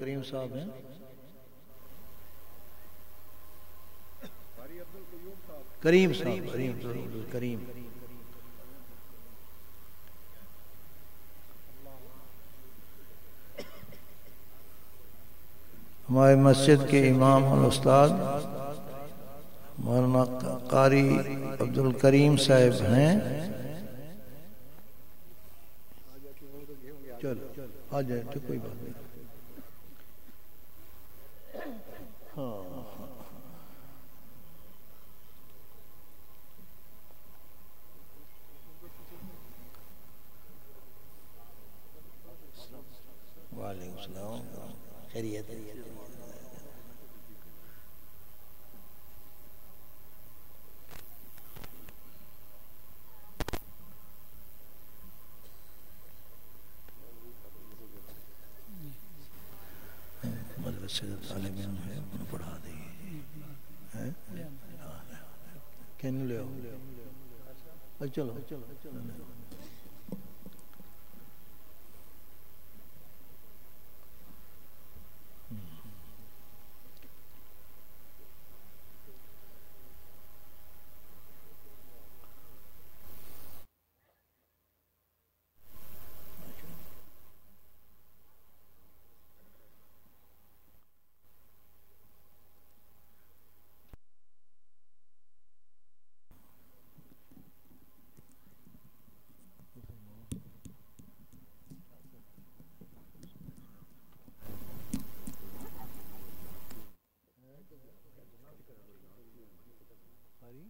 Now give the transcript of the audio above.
کریم صاحب ہیں۔ کریم صاحب، کریم کریم ہمارے مسجد کے امام اور استاد مولانا قاری عبد الکریم صاحب ہیں۔ چلو، آ جائے تو کوئی بات نہیں۔ وعلیکم السلام خیریت مدرسے ہے انہوں پڑھا دیں۔ کہنے لے آؤ اچھا، چلو چلو۔ ہری